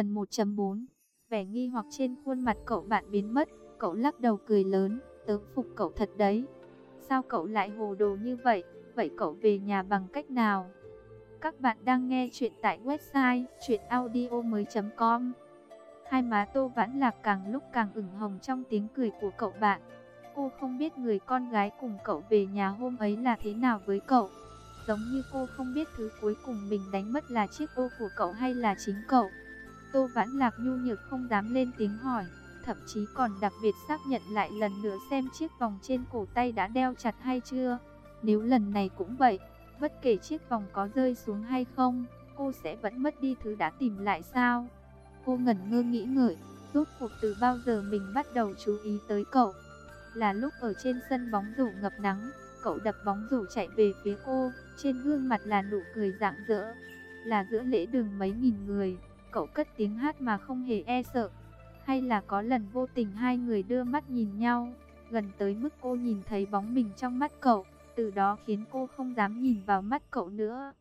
Phần 1.4 Vẻ nghi hoặc trên khuôn mặt cậu bạn biến mất, cậu lắc đầu cười lớn, tớ phục cậu thật đấy. Sao cậu lại hồ đồ như vậy, vậy cậu về nhà bằng cách nào? Các bạn đang nghe chuyện tại website chuyenaudio.com Hai má Tô Vãn Lạc càng lúc càng ửng hồng trong tiếng cười của cậu bạn. Cô không biết người con gái cùng cậu về nhà hôm ấy là thế nào với cậu. Giống như cô không biết thứ cuối cùng mình đánh mất là chiếc ô của cậu hay là chính cậu. Tô Vãn Lạc nhu nhược không dám lên tiếng hỏi, thậm chí còn đặc biệt xác nhận lại lần nữa xem chiếc vòng trên cổ tay đã đeo chặt hay chưa. Nếu lần này cũng vậy, bất kể chiếc vòng có rơi xuống hay không, cô sẽ vẫn mất đi thứ đã tìm lại sao? Cô ngẩn ngơ nghĩ ngợi, rốt cuộc từ bao giờ mình bắt đầu chú ý tới cậu. Là lúc ở trên sân bóng rổ ngập nắng, cậu đập bóng rổ chạy về phía cô, trên gương mặt là nụ cười rạng rỡ. Là giữa lễ đường mấy nghìn người, cậu cất tiếng hát mà không hề e sợ. Hay là có lần vô tình hai người đưa mắt nhìn nhau, gần tới mức cô nhìn thấy bóng mình trong mắt cậu, từ đó khiến cô không dám nhìn vào mắt cậu nữa.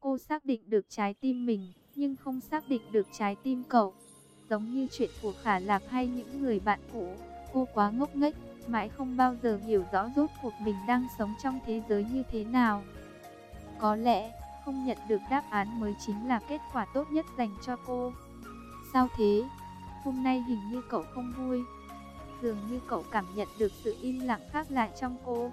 Cô xác định được trái tim mình, nhưng không xác định được trái tim cậu. Giống như chuyện của Khả Lạc hay những người bạn cũ, cô quá ngốc nghếch, mãi không bao giờ hiểu rõ rốt cuộc mình đang sống trong thế giới như thế nào. Có lẽ, không nhận được đáp án mới chính là kết quả tốt nhất dành cho cô. Sao thế? Hôm nay hình như cậu không vui. Dường như cậu cảm nhận được sự im lặng khác lại trong cô.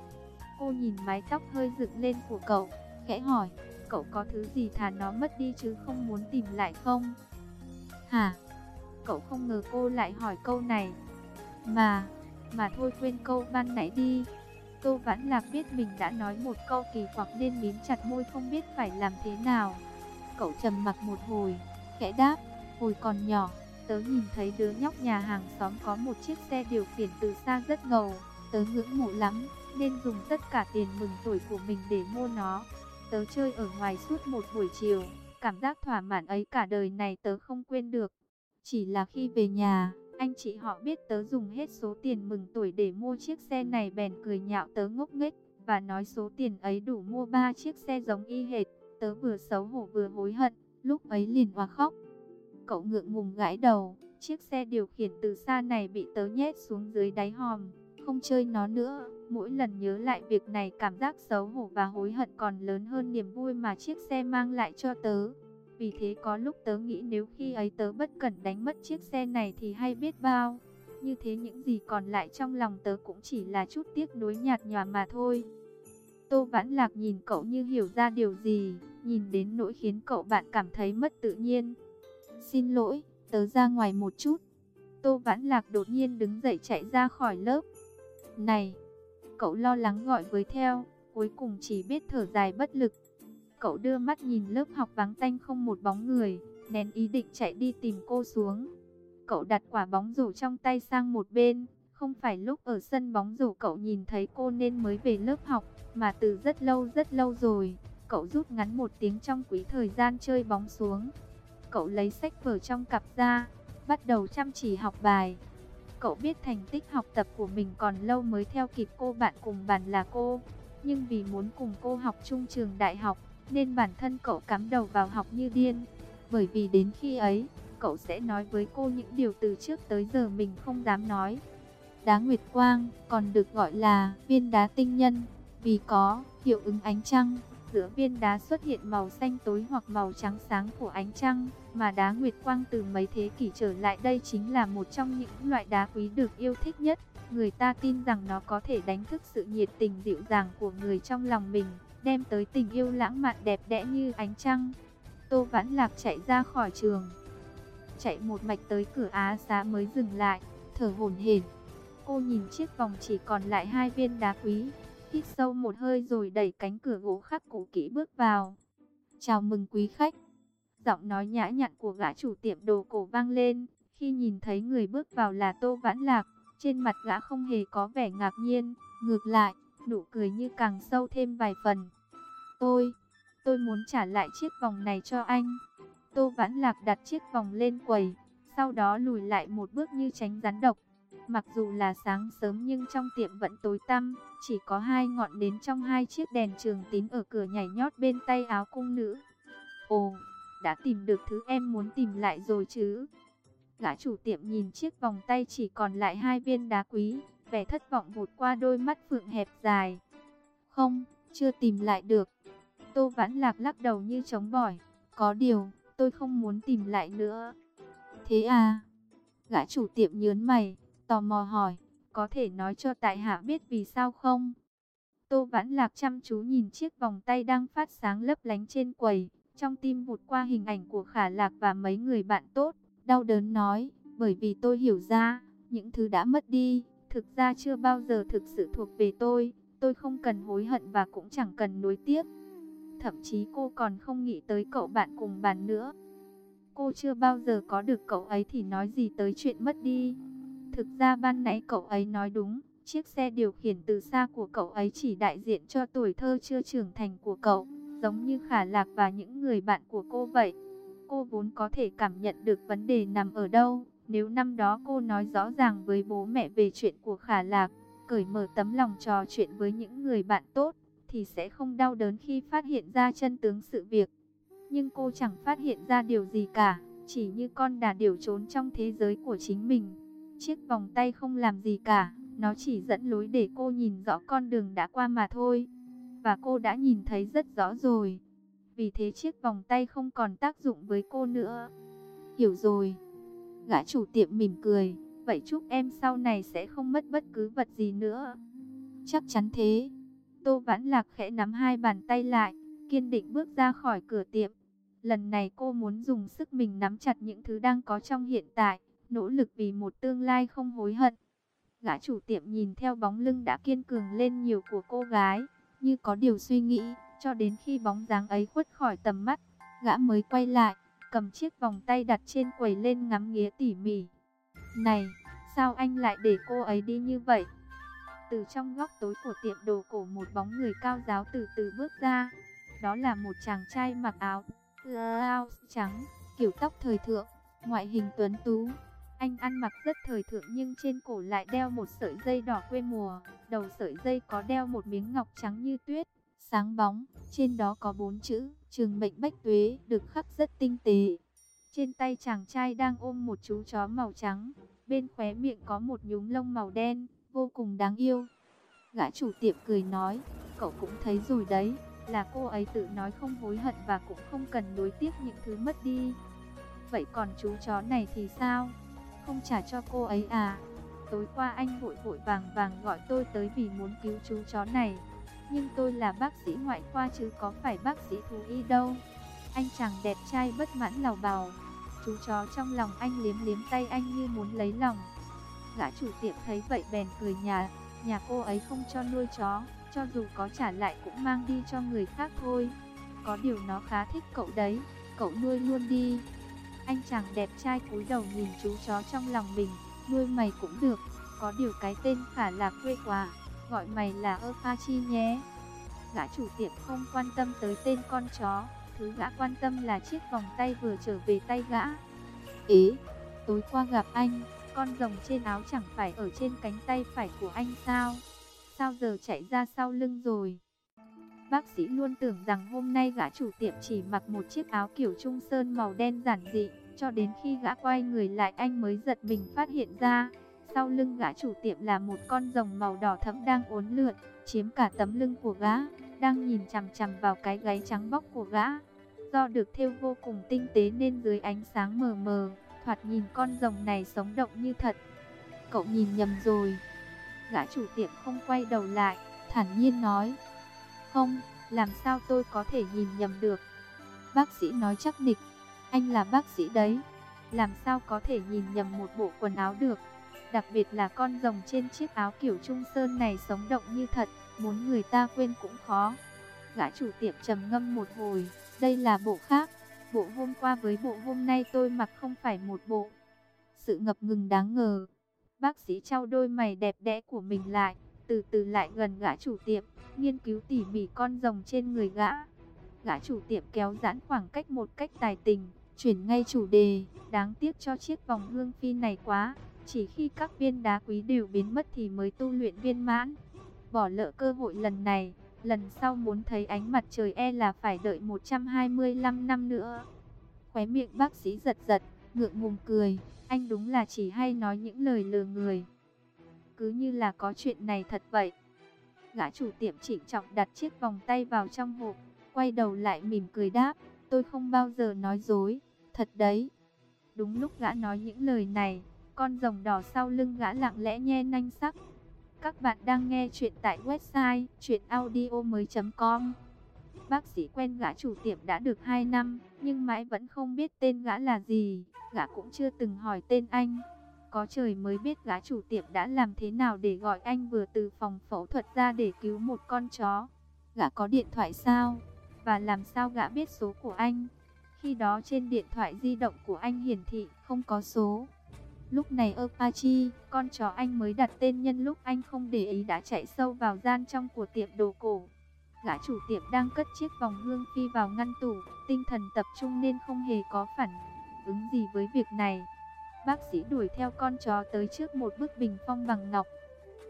Cô nhìn mái tóc hơi dựng lên của cậu, khẽ hỏi, cậu có thứ gì thà nó mất đi chứ không muốn tìm lại không? Hả? Cậu không ngờ cô lại hỏi câu này. Mà, mà thôi quên câu ban nãy đi. Tô Vãn Lạc biết mình đã nói một câu kỳ quặc nên mím chặt môi không biết phải làm thế nào. Cậu trầm mặc một hồi, khẽ đáp, hồi còn nhỏ, tớ nhìn thấy đứa nhóc nhà hàng xóm có một chiếc xe điều khiển từ xa rất ngầu, tớ ngưỡng mộ lắm, nên dùng tất cả tiền mừng tuổi của mình để mua nó. Tớ chơi ở ngoài suốt một buổi chiều, cảm giác thỏa mãn ấy cả đời này tớ không quên được. Chỉ là khi về nhà, anh chị họ biết tớ dùng hết số tiền mừng tuổi để mua chiếc xe này bèn cười nhạo tớ ngốc nghếch và nói số tiền ấy đủ mua ba chiếc xe giống y hệt. Tớ vừa xấu hổ vừa hối hận, lúc ấy liền hòa khóc. Cậu ngượng ngùng gãi đầu, chiếc xe điều khiển từ xa này bị tớ nhét xuống dưới đáy hòm, không chơi nó nữa. Mỗi lần nhớ lại việc này cảm giác xấu hổ và hối hận còn lớn hơn niềm vui mà chiếc xe mang lại cho tớ. Vì thế có lúc tớ nghĩ nếu khi ấy tớ bất cẩn đánh mất chiếc xe này thì hay biết bao. Như thế những gì còn lại trong lòng tớ cũng chỉ là chút tiếc nuối nhạt nhòa mà thôi. Tô Vãn Lạc nhìn cậu như hiểu ra điều gì, nhìn đến nỗi khiến cậu bạn cảm thấy mất tự nhiên. Xin lỗi, tớ ra ngoài một chút. Tô Vãn Lạc đột nhiên đứng dậy chạy ra khỏi lớp. Này, cậu lo lắng gọi với theo, cuối cùng chỉ biết thở dài bất lực. Cậu đưa mắt nhìn lớp học vắng tanh không một bóng người, nén ý định chạy đi tìm cô xuống. Cậu đặt quả bóng rổ trong tay sang một bên, không phải lúc ở sân bóng rổ cậu nhìn thấy cô nên mới về lớp học, mà từ rất lâu rất lâu rồi, cậu rút ngắn một tiếng trong quý thời gian chơi bóng xuống. Cậu lấy sách vở trong cặp ra, bắt đầu chăm chỉ học bài. Cậu biết thành tích học tập của mình còn lâu mới theo kịp cô bạn cùng bàn là cô, nhưng vì muốn cùng cô học chung trường đại học, nên bản thân cậu cắm đầu vào học như điên. Bởi vì đến khi ấy, cậu sẽ nói với cô những điều từ trước tới giờ mình không dám nói. Đá Nguyệt Quang còn được gọi là viên đá tinh nhân, vì có hiệu ứng ánh trăng. Giữa viên đá xuất hiện màu xanh tối hoặc màu trắng sáng của ánh trăng, mà đá Nguyệt Quang từ mấy thế kỷ trở lại đây chính là một trong những loại đá quý được yêu thích nhất. Người ta tin rằng nó có thể đánh thức sự nhiệt tình dịu dàng của người trong lòng mình đem tới tình yêu lãng mạn đẹp đẽ như ánh trăng. Tô Vãn Lạc chạy ra khỏi trường, chạy một mạch tới cửa Á xá mới dừng lại, thở hổn hển. Cô nhìn chiếc vòng chỉ còn lại hai viên đá quý, hít sâu một hơi rồi đẩy cánh cửa gỗ khắc cũ kỹ bước vào. Chào mừng quý khách. Giọng nói nhã nhặn của gã chủ tiệm đồ cổ vang lên, khi nhìn thấy người bước vào là Tô Vãn Lạc, trên mặt gã không hề có vẻ ngạc nhiên, ngược lại, nụ cười như càng sâu thêm vài phần. Tôi, tôi muốn trả lại chiếc vòng này cho anh. Tô Vãn Lạc đặt chiếc vòng lên quầy, sau đó lùi lại một bước như tránh rắn độc. Mặc dù là sáng sớm nhưng trong tiệm vẫn tối tăm, chỉ có hai ngọn nến trong hai chiếc đèn trường tín ở cửa nhảy nhót bên tay áo cung nữ. Ồ, đã tìm được thứ em muốn tìm lại rồi chứ? Gã chủ tiệm nhìn chiếc vòng tay chỉ còn lại hai viên đá quý, vẻ thất vọng vụt qua đôi mắt phượng hẹp dài. Không, chưa tìm lại được. Tô Vãn Lạc lắc đầu như chống bỏi. Có điều, tôi không muốn tìm lại nữa. Thế à? Gã chủ tiệm nhớn mày, tò mò hỏi, có thể nói cho tại hạ biết vì sao không? Tô Vãn Lạc chăm chú nhìn chiếc vòng tay đang phát sáng lấp lánh trên quầy, trong tim vụt qua hình ảnh của Khả Lạc và mấy người bạn tốt, đau đớn nói, bởi vì tôi hiểu ra, những thứ đã mất đi, thực ra chưa bao giờ thực sự thuộc về tôi, tôi không cần hối hận và cũng chẳng cần nuối tiếc. Thậm chí cô còn không nghĩ tới cậu bạn cùng bàn nữa. Cô chưa bao giờ có được cậu ấy thì nói gì tới chuyện mất đi. Thực ra ban nãy cậu ấy nói đúng, chiếc xe điều khiển từ xa của cậu ấy chỉ đại diện cho tuổi thơ chưa trưởng thành của cậu, giống như Khả Lạc và những người bạn của cô vậy. Cô vốn có thể cảm nhận được vấn đề nằm ở đâu, nếu năm đó cô nói rõ ràng với bố mẹ về chuyện của Khả Lạc, cởi mở tấm lòng trò chuyện với những người bạn tốt, thì sẽ không đau đớn khi phát hiện ra chân tướng sự việc. Nhưng cô chẳng phát hiện ra điều gì cả, chỉ như con đà điểu trốn trong thế giới của chính mình. Chiếc vòng tay không làm gì cả, nó chỉ dẫn lối để cô nhìn rõ con đường đã qua mà thôi. Và cô đã nhìn thấy rất rõ rồi. Vì thế chiếc vòng tay không còn tác dụng với cô nữa. Hiểu rồi. Gã chủ tiệm mỉm cười. Vậy chúc em sau này sẽ không mất bất cứ vật gì nữa. Chắc chắn thế. Tô Vãn Lạc khẽ nắm hai bàn tay lại, kiên định bước ra khỏi cửa tiệm. Lần này cô muốn dùng sức mình nắm chặt những thứ đang có trong hiện tại, nỗ lực vì một tương lai không hối hận. Gã chủ tiệm nhìn theo bóng lưng đã kiên cường lên nhiều của cô gái, như có điều suy nghĩ, cho đến khi bóng dáng ấy khuất khỏi tầm mắt, gã mới quay lại, cầm chiếc vòng tay đặt trên quầy lên ngắm nghía tỉ mỉ. Này, sao anh lại để cô ấy đi như vậy? Từ trong góc tối của tiệm đồ cổ một bóng người cao giáo từ từ bước ra. Đó là một chàng trai mặc áo blouse trắng, kiểu tóc thời thượng, ngoại hình tuấn tú. Anh ăn mặc rất thời thượng nhưng trên cổ lại đeo một sợi dây đỏ quê mùa. Đầu sợi dây có đeo một miếng ngọc trắng như tuyết, sáng bóng. Trên đó có bốn chữ, trường mệnh bách tuế, được khắc rất tinh tế. Trên tay chàng trai đang ôm một chú chó màu trắng. Bên khóe miệng có một nhúm lông màu đen, vô cùng đáng yêu. Gã chủ tiệm cười nói, cậu cũng thấy rồi đấy, là cô ấy tự nói không hối hận và cũng không cần đối tiếc những thứ mất đi. Vậy còn chú chó này thì sao? Không trả cho cô ấy à? Tối qua anh vội vội vàng vàng gọi tôi tới vì muốn cứu chú chó này. Nhưng tôi là bác sĩ ngoại khoa chứ có phải bác sĩ thú y đâu. Anh chàng đẹp trai bất mãn lào bào. Chú chó trong lòng anh liếm liếm tay anh như muốn lấy lòng. Gã chủ tiệm thấy vậy bèn cười nhà, nhà cô ấy không cho nuôi chó, cho dù có trả lại cũng mang đi cho người khác thôi. Có điều nó khá thích cậu đấy, cậu nuôi luôn đi. Anh chàng đẹp trai cúi đầu nhìn chú chó trong lòng mình, nuôi mày cũng được, có điều cái tên khả là quê quả gọi mày là Apache nhé. Gã chủ tiệm không quan tâm tới tên con chó, thứ gã quan tâm là chiếc vòng tay vừa trở về tay gã. Ế, tối qua gặp anh, con rồng trên áo chẳng phải ở trên cánh tay phải của anh sao? Sao giờ chạy ra sau lưng rồi? Bác sĩ luôn tưởng rằng hôm nay gã chủ tiệm chỉ mặc một chiếc áo kiểu trung sơn màu đen giản dị, cho đến khi gã quay người lại anh mới giật mình phát hiện ra. Sau lưng gã chủ tiệm là một con rồng màu đỏ thẫm đang uốn lượn, chiếm cả tấm lưng của gã, đang nhìn chằm chằm vào cái gáy trắng bóc của gã. Do được thêu vô cùng tinh tế nên dưới ánh sáng mờ mờ, thoạt nhìn con rồng này sống động như thật. Cậu nhìn nhầm rồi. Gã chủ tiệm không quay đầu lại, thản nhiên nói. Không, làm sao tôi có thể nhìn nhầm được. Bác sĩ nói chắc nịch, anh là bác sĩ đấy. Làm sao có thể nhìn nhầm một bộ quần áo được. Đặc biệt là con rồng trên chiếc áo kiểu trung sơn này sống động như thật, muốn người ta quên cũng khó. Gã chủ tiệm trầm ngâm một hồi, đây là bộ khác. Bộ hôm qua với bộ hôm nay tôi mặc không phải một bộ. Sự ngập ngừng đáng ngờ. Bác sĩ trao đôi mày đẹp đẽ của mình lại, từ từ lại gần gã chủ tiệm, nghiên cứu tỉ mỉ con rồng trên người gã. Gã chủ tiệm kéo giãn khoảng cách một cách tài tình, chuyển ngay chủ đề, đáng tiếc cho chiếc vòng hương phi này quá. Chỉ khi các viên đá quý đều biến mất thì mới tu luyện viên mãn. Bỏ lỡ cơ hội lần này, lần sau muốn thấy ánh mặt trời e là phải đợi 125 năm nữa. Khóe miệng bác sĩ giật giật, ngượng ngùng cười, anh đúng là chỉ hay nói những lời lừa người. Cứ như là có chuyện này thật vậy. Gã chủ tiệm chỉnh trọng đặt chiếc vòng tay vào trong hộp, quay đầu lại mỉm cười đáp, tôi không bao giờ nói dối, thật đấy. Đúng lúc gã nói những lời này, con rồng đỏ sau lưng gã lặng lẽ nhe nanh sắc. Các bạn đang nghe chuyện tại website chuyenaudio.com Bác sĩ quen gã chủ tiệm đã được 2 năm, nhưng mãi vẫn không biết tên gã là gì, gã cũng chưa từng hỏi tên anh. Có trời mới biết gã chủ tiệm đã làm thế nào để gọi anh vừa từ phòng phẫu thuật ra để cứu một con chó. Gã có điện thoại sao? Và làm sao gã biết số của anh? Khi đó trên điện thoại di động của anh hiển thị không có số. Lúc này Apache, con chó anh mới đặt tên nhân lúc anh không để ý đã chạy sâu vào gian trong của tiệm đồ cổ. Gã chủ tiệm đang cất chiếc vòng hương phi vào ngăn tủ, tinh thần tập trung nên không hề có phản ứng gì với việc này. Bác sĩ đuổi theo con chó tới trước một bức bình phong bằng ngọc.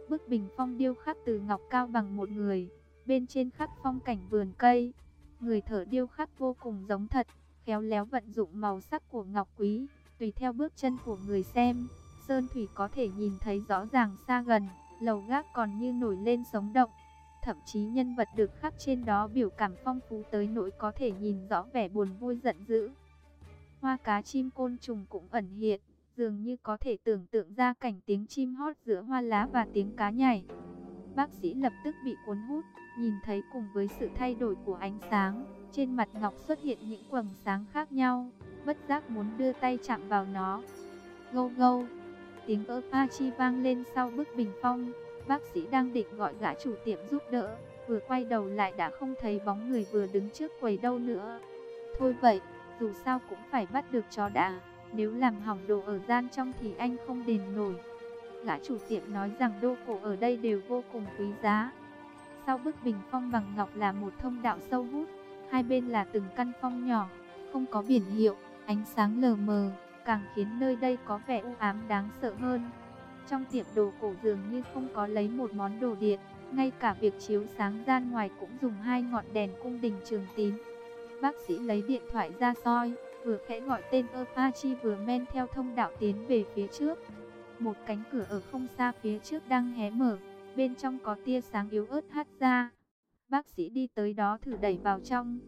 Bức bình phong điêu khắc từ ngọc cao bằng một người, bên trên khắc phong cảnh vườn cây. Người thở điêu khắc vô cùng giống thật, khéo léo vận dụng màu sắc của ngọc quý, tùy theo bước chân của người xem. Sơn thủy có thể nhìn thấy rõ ràng xa gần, lầu gác còn như nổi lên sống động. Thậm chí nhân vật được khắc trên đó biểu cảm phong phú tới nỗi có thể nhìn rõ vẻ buồn vui giận dữ. Hoa cá chim côn trùng cũng ẩn hiện, dường như có thể tưởng tượng ra cảnh tiếng chim hót giữa hoa lá và tiếng cá nhảy. Bác sĩ lập tức bị cuốn hút, nhìn thấy cùng với sự thay đổi của ánh sáng, trên mặt ngọc xuất hiện những quầng sáng khác nhau, bất giác muốn đưa tay chạm vào nó. Gâu gâu, tiếng ơ pa chi vang lên sau bức bình phong, bác sĩ đang định gọi gã chủ tiệm giúp đỡ, vừa quay đầu lại đã không thấy bóng người vừa đứng trước quầy đâu nữa. Thôi vậy, dù sao cũng phải bắt được chó đã. Nếu làm hỏng đồ ở gian trong thì anh không đền nổi. Gã chủ tiệm nói rằng đô cổ ở đây đều vô cùng quý giá. Sau bức bình phong bằng ngọc là một thông đạo sâu hút, hai bên là từng căn phong nhỏ, không có biển hiệu, ánh sáng lờ mờ, càng khiến nơi đây có vẻ u ám đáng sợ hơn. Trong tiệm đồ cổ dường như không có lấy một món đồ điện, ngay cả việc chiếu sáng gian ngoài cũng dùng hai ngọn đèn cung đình trường tím. Bác sĩ lấy điện thoại ra soi, vừa khẽ gọi tên Apache vừa men theo thông đạo tiến về phía trước. Một cánh cửa ở không xa phía trước đang hé mở, bên trong có tia sáng yếu ớt hắt ra. Bác sĩ đi tới đó thử đẩy vào trong,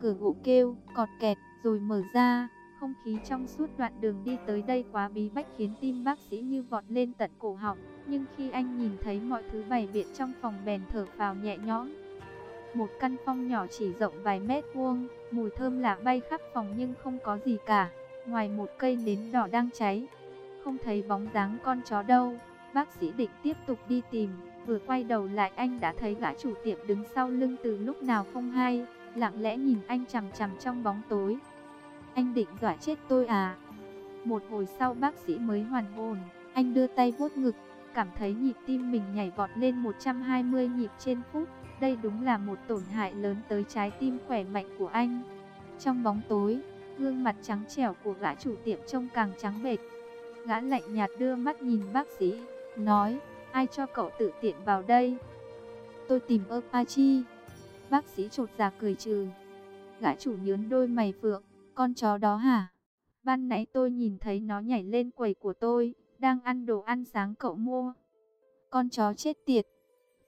cửa gỗ kêu, cọt kẹt, rồi mở ra. Không khí trong suốt đoạn đường đi tới đây quá bí bách khiến tim bác sĩ như vọt lên tận cổ họng. Nhưng khi anh nhìn thấy mọi thứ bày biện trong phòng bèn thở phào nhẹ nhõm. Một căn phòng nhỏ chỉ rộng vài mét vuông, mùi thơm lạ bay khắp phòng nhưng không có gì cả, ngoài một cây nến đỏ đang cháy. Không thấy bóng dáng con chó đâu, bác sĩ định tiếp tục đi tìm, vừa quay đầu lại anh đã thấy gã chủ tiệm đứng sau lưng từ lúc nào không hay, lặng lẽ nhìn anh chằm chằm trong bóng tối. Anh định dọa chết tôi à? Một hồi sau bác sĩ mới hoàn hồn, anh đưa tay vuốt ngực, cảm thấy nhịp tim mình nhảy vọt lên 120 nhịp trên phút. Đây đúng là một tổn hại lớn tới trái tim khỏe mạnh của anh. Trong bóng tối, gương mặt trắng trẻo của gã chủ tiệm trông càng trắng bệch. Gã lạnh nhạt đưa mắt nhìn bác sĩ, nói, ai cho cậu tự tiện vào đây? Tôi tìm Apache. Bác sĩ trột già dạ cười trừ. Gã chủ nhớn đôi mày phượng, con chó đó hả? Ban nãy tôi nhìn thấy nó nhảy lên quầy của tôi, đang ăn đồ ăn sáng cậu mua. Con chó chết tiệt,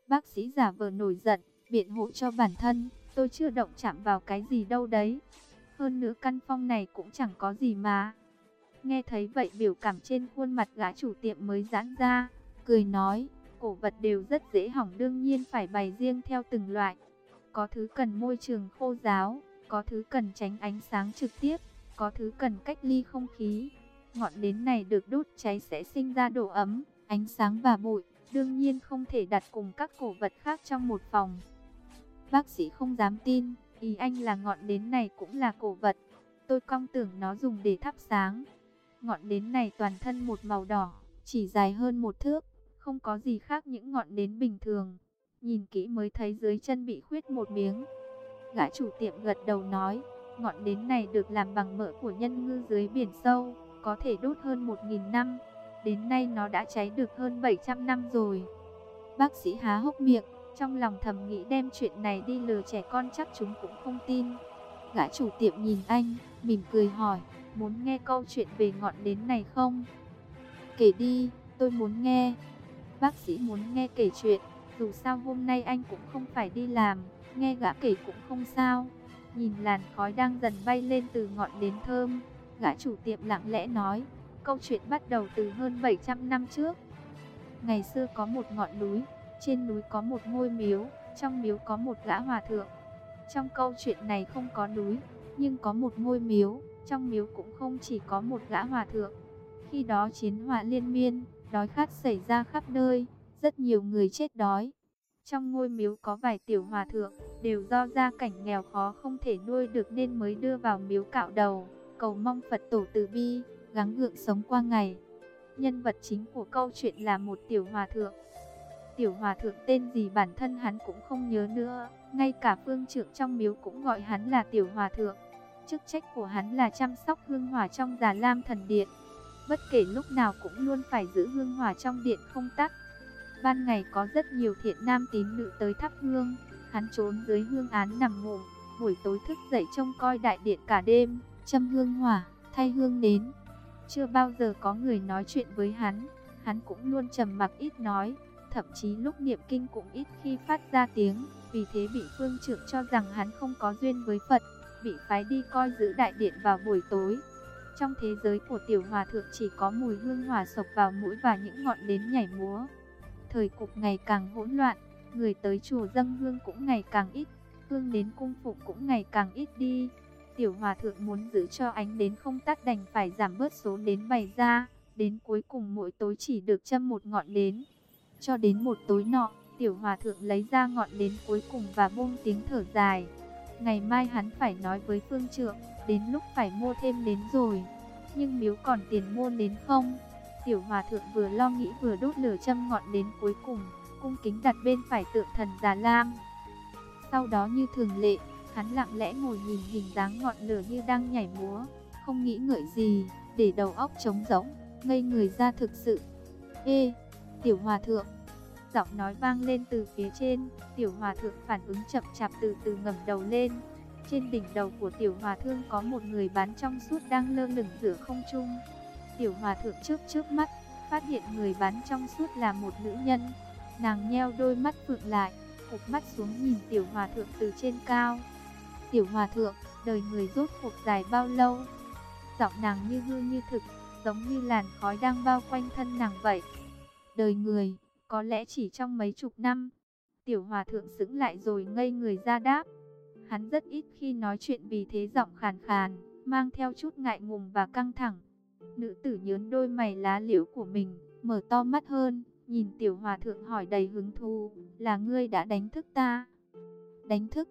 Bác sĩ giả vờ nổi giận, biện hộ cho bản thân, tôi chưa động chạm vào cái gì đâu đấy. Hơn nữa căn phong này cũng chẳng có gì mà. Nghe thấy vậy biểu cảm trên khuôn mặt gã chủ tiệm mới giãn ra, cười nói, cổ vật đều rất dễ hỏng đương nhiên phải bày riêng theo từng loại. Có thứ cần môi trường khô giáo, có thứ cần tránh ánh sáng trực tiếp, có thứ cần cách ly không khí. Ngọn nến này được đốt cháy sẽ sinh ra độ ấm, ánh sáng và bụi đương nhiên không thể đặt cùng các cổ vật khác trong một phòng. Bác sĩ không dám tin, ý anh là ngọn nến này cũng là cổ vật. Tôi cong tưởng nó dùng để thắp sáng. Ngọn nến này toàn thân một màu đỏ, chỉ dài hơn một thước, không có gì khác những ngọn nến bình thường. Nhìn kỹ mới thấy dưới chân bị khuyết một miếng. Gã chủ tiệm gật đầu nói, ngọn nến này được làm bằng mỡ của nhân ngư dưới biển sâu, có thể đốt hơn một nghìn năm. Đến nay nó đã cháy được hơn 700 năm rồi. Bác sĩ há hốc miệng, trong lòng thầm nghĩ đem chuyện này đi lừa trẻ con chắc chúng cũng không tin. Gã chủ tiệm nhìn anh, mỉm cười hỏi, muốn nghe câu chuyện về ngọn nến này không? Kể đi, tôi muốn nghe. Bác sĩ muốn nghe kể chuyện, dù sao hôm nay anh cũng không phải đi làm, nghe gã kể cũng không sao. Nhìn làn khói đang dần bay lên từ ngọn nến thơm, gã chủ tiệm lặng lẽ nói, câu chuyện bắt đầu từ hơn 700 năm trước. Ngày xưa có một ngọn núi, trên núi có một ngôi miếu, trong miếu có một gã hòa thượng. Trong câu chuyện này không có núi, nhưng có một ngôi miếu, trong miếu cũng không chỉ có một gã hòa thượng. Khi đó chiến hỏa liên miên, đói khát xảy ra khắp nơi, rất nhiều người chết đói. Trong ngôi miếu có vài tiểu hòa thượng, đều do gia cảnh nghèo khó không thể nuôi được nên mới đưa vào miếu cạo đầu, cầu mong Phật tổ từ bi, gắng gượng sống qua ngày. Nhân vật chính của câu chuyện là một tiểu hòa thượng. Tiểu hòa thượng tên gì bản thân hắn cũng không nhớ nữa, ngay cả phương trưởng trong miếu cũng gọi hắn là tiểu hòa thượng. Chức trách của hắn là chăm sóc hương hỏa trong già lam thần điện. Bất kể lúc nào cũng luôn phải giữ hương hỏa trong điện không tắt. Ban ngày có rất nhiều thiện nam tín nữ tới thắp hương, hắn trốn dưới hương án nằm ngủ, buổi tối thức dậy trông coi đại điện cả đêm, châm hương hỏa, thay hương nến. Chưa bao giờ có người nói chuyện với hắn, hắn cũng luôn trầm mặc ít nói, thậm chí lúc niệm kinh cũng ít khi phát ra tiếng, vì thế bị phương trưởng cho rằng hắn không có duyên với Phật, bị phái đi coi giữ đại điện vào buổi tối. Trong thế giới của tiểu hòa thượng chỉ có mùi hương hòa sộc vào mũi và những ngọn nến nhảy múa. Thời cục ngày càng hỗn loạn, người tới chùa dâng hương cũng ngày càng ít, hương nến cung phục cũng ngày càng ít đi. Tiểu hòa thượng muốn giữ cho ánh nến không tắt đành phải giảm bớt số nến bày ra, đến cuối cùng mỗi tối chỉ được châm một ngọn nến. Cho đến một tối nọ, tiểu hòa thượng lấy ra ngọn nến cuối cùng và buông tiếng thở dài. Ngày mai hắn phải nói với phương trượng, đến lúc phải mua thêm nến rồi. Nhưng miếu còn tiền mua nến không? Tiểu hòa thượng vừa lo nghĩ vừa đốt lửa châm ngọn nến cuối cùng, cung kính đặt bên phải tượng thần già lam. Sau đó như thường lệ, hắn lặng lẽ ngồi nhìn hình dáng ngọn lửa như đang nhảy múa, không nghĩ ngợi gì, để đầu óc trống rỗng, ngây người ra thực sự. Ê, tiểu hòa thượng, giọng nói vang lên từ phía trên, tiểu hòa thượng phản ứng chậm chạp từ từ ngẩng đầu lên. Trên đỉnh đầu của tiểu hòa thượng có một người bán trong suốt đang lơ lửng giữa không trung. Tiểu hòa thượng trước trước mắt, phát hiện người bán trong suốt là một nữ nhân. Nàng nheo đôi mắt phượng lại, cụp mắt xuống nhìn tiểu hòa thượng từ trên cao. Tiểu hòa thượng, đời người rốt cuộc dài bao lâu? Giọng nàng như hư như thực, giống như làn khói đang bao quanh thân nàng vậy. Đời người, có lẽ chỉ trong mấy chục năm. Tiểu hòa thượng sững lại rồi ngây người ra đáp. Hắn rất ít khi nói chuyện vì thế giọng khàn khàn, mang theo chút ngại ngùng và căng thẳng. Nữ tử nhớn đôi mày lá liễu của mình, mở to mắt hơn, nhìn tiểu hòa thượng hỏi đầy hứng thú, là ngươi đã đánh thức ta? Đánh thức?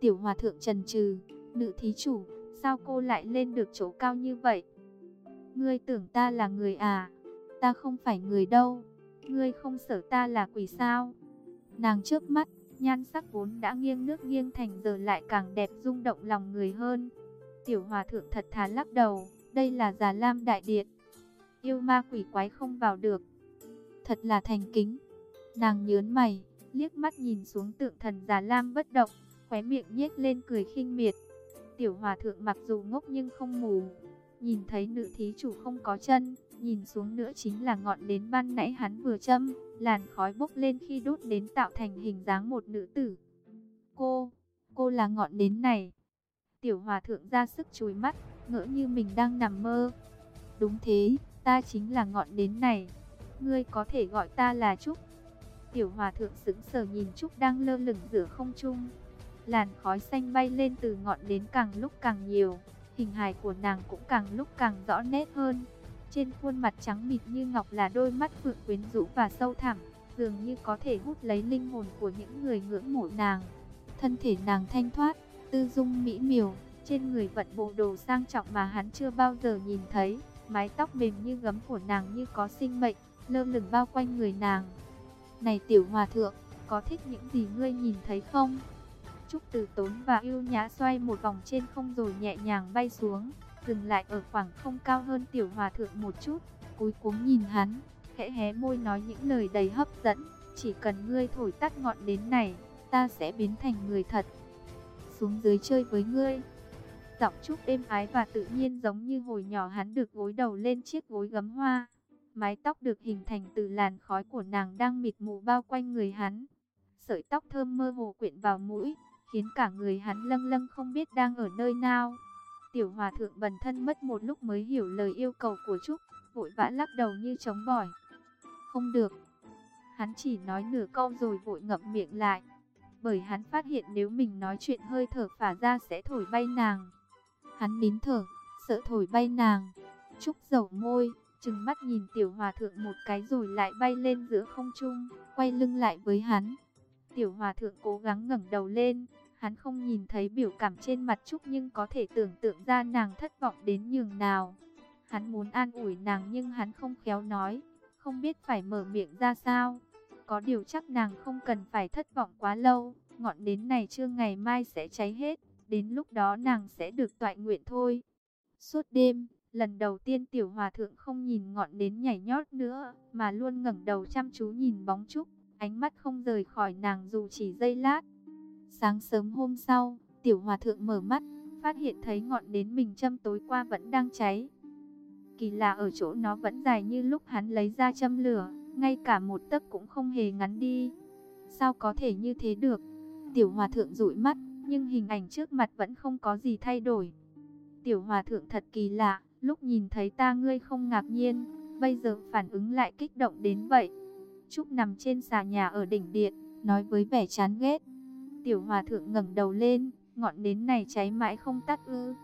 Tiểu hòa thượng trần trừ, nữ thí chủ, sao cô lại lên được chỗ cao như vậy? Ngươi tưởng ta là người à? Ta không phải người đâu. Ngươi không sợ ta là quỷ sao? Nàng trước mắt, nhan sắc vốn đã nghiêng nước nghiêng thành giờ lại càng đẹp rung động lòng người hơn. Tiểu hòa thượng thật thà lắc đầu, đây là già lam đại điện. Yêu ma quỷ quái không vào được. Thật là thành kính. Nàng nhớn mày, liếc mắt nhìn xuống tượng thần già lam bất động, khóe miệng nhếch lên cười khinh miệt. Tiểu hòa thượng mặc dù ngốc nhưng không mù, nhìn thấy nữ thí chủ không có chân, nhìn xuống nữa chính là ngọn đến ban nãy hắn vừa châm, làn khói bốc lên khi đốt đến tạo thành hình dáng một nữ tử. Cô, cô là ngọn đến này. Tiểu hòa thượng ra sức chùi mắt, ngỡ như mình đang nằm mơ. Đúng thế, ta chính là ngọn đến này. Ngươi có thể gọi ta là Trúc. Tiểu hòa thượng sững sờ nhìn Trúc đang lơ lửng giữa không trung. Làn khói xanh bay lên từ ngọn đến càng lúc càng nhiều. Hình hài của nàng cũng càng lúc càng rõ nét hơn. Trên khuôn mặt trắng mịt như ngọc là đôi mắt phượng quyến rũ và sâu thẳm, dường như có thể hút lấy linh hồn của những người ngưỡng mộ nàng. Thân thể nàng thanh thoát, tư dung mỹ miều, trên người vận bộ đồ sang trọng mà hắn chưa bao giờ nhìn thấy, mái tóc mềm như gấm của nàng như có sinh mệnh, lơ lửng bao quanh người nàng. Này tiểu hòa thượng, có thích những gì ngươi nhìn thấy không? Trúc Từ Tốn và yêu nhã xoay một vòng trên không rồi nhẹ nhàng bay xuống, dừng lại ở khoảng không cao hơn tiểu hòa thượng một chút, cúi cuống nhìn hắn, khẽ hé môi nói những lời đầy hấp dẫn, chỉ cần ngươi thổi tắt ngọn đến này, ta sẽ biến thành người thật. Xuống dưới chơi với ngươi, Giọng Trúc êm ái và tự nhiên giống như hồi nhỏ hắn được gối đầu lên chiếc gối gấm hoa. Mái tóc được hình thành từ làn khói của nàng đang mịt mù bao quanh người hắn. Sợi tóc thơm mơ hồ quyện vào mũi, khiến cả người hắn lâng lâng không biết đang ở nơi nào. Tiểu hòa thượng bần thân mất một lúc mới hiểu lời yêu cầu của Trúc, vội vã lắc đầu như chống bỏi. Không được. Hắn chỉ nói nửa câu rồi vội ngậm miệng lại. Bởi hắn phát hiện nếu mình nói chuyện hơi thở phả ra sẽ thổi bay nàng. Hắn nín thở, sợ thổi bay nàng. Trúc dầu môi, trừng mắt nhìn tiểu hòa thượng một cái rồi lại bay lên giữa không trung, quay lưng lại với hắn. Tiểu hòa thượng cố gắng ngẩng đầu lên, hắn không nhìn thấy biểu cảm trên mặt Trúc nhưng có thể tưởng tượng ra nàng thất vọng đến nhường nào. Hắn muốn an ủi nàng nhưng hắn không khéo nói, không biết phải mở miệng ra sao. Có điều chắc nàng không cần phải thất vọng quá lâu, ngọn nến này chưa ngày mai sẽ cháy hết, đến lúc đó nàng sẽ được toại nguyện thôi. Suốt đêm, lần đầu tiên tiểu hòa thượng không nhìn ngọn nến nhảy nhót nữa, mà luôn ngẩng đầu chăm chú nhìn bóng trúc, ánh mắt không rời khỏi nàng dù chỉ giây lát. Sáng sớm hôm sau, tiểu hòa thượng mở mắt, phát hiện thấy ngọn nến mình châm tối qua vẫn đang cháy. Kỳ lạ ở chỗ nó vẫn dài như lúc hắn lấy ra châm lửa, ngay cả một tấc cũng không hề ngắn đi. Sao có thể như thế được? Tiểu hòa thượng dụi mắt, nhưng hình ảnh trước mặt vẫn không có gì thay đổi. Tiểu hòa thượng thật kỳ lạ, lúc nhìn thấy ta ngươi không ngạc nhiên, bây giờ phản ứng lại kích động đến vậy. Trúc nằm trên xà nhà ở đỉnh điện, nói với vẻ chán ghét. Tiểu hòa thượng ngẩng đầu lên, ngọn nến này cháy mãi không tắt ư.